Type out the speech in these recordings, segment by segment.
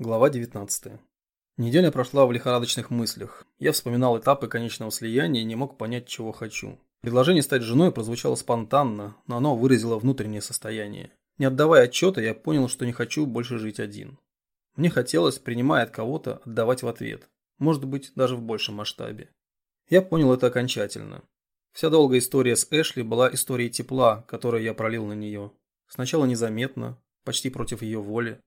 Глава 19. Неделя прошла в лихорадочных мыслях. Я вспоминал этапы конечного слияния и не мог понять, чего хочу. Предложение стать женой прозвучало спонтанно, но оно выразило внутреннее состояние. Не отдавая отчета, я понял, что не хочу больше жить один. Мне хотелось, принимая от кого-то, отдавать в ответ. Может быть, даже в большем масштабе. Я понял это окончательно. Вся долгая история с Эшли была историей тепла, которую я пролил на нее. Сначала незаметно, почти против ее воли,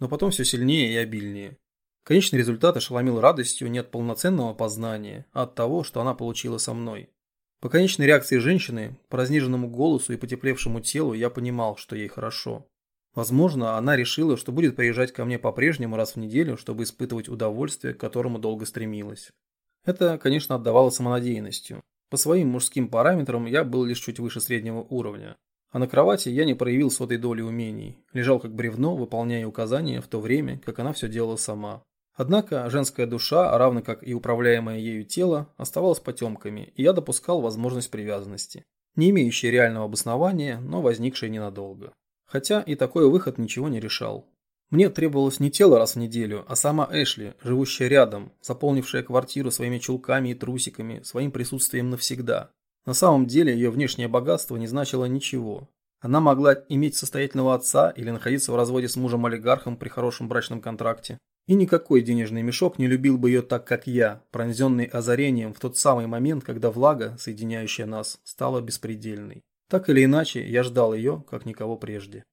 но потом все сильнее и обильнее. Конечный результат ошеломил радостью не от полноценного познания, а от того, что она получила со мной. По конечной реакции женщины, по разниженному голосу и потеплевшему телу я понимал, что ей хорошо. Возможно, она решила, что будет приезжать ко мне по-прежнему раз в неделю, чтобы испытывать удовольствие, к которому долго стремилась. Это, конечно, отдавало самонадеянностью. По своим мужским параметрам я был лишь чуть выше среднего уровня. А на кровати я не проявил сотой доли умений. Лежал как бревно, выполняя указания в то время, как она все делала сама. Однако женская душа, равно как и управляемое ею тело, оставалась потемками, и я допускал возможность привязанности. Не имеющая реального обоснования, но возникшая ненадолго. Хотя и такой выход ничего не решал. Мне требовалось не тело раз в неделю, а сама Эшли, живущая рядом, заполнившая квартиру своими чулками и трусиками, своим присутствием навсегда. На самом деле ее внешнее богатство не значило ничего. Она могла иметь состоятельного отца или находиться в разводе с мужем-олигархом при хорошем брачном контракте. И никакой денежный мешок не любил бы ее так, как я, пронзенный озарением в тот самый момент, когда влага, соединяющая нас, стала беспредельной. Так или иначе, я ждал ее, как никого прежде.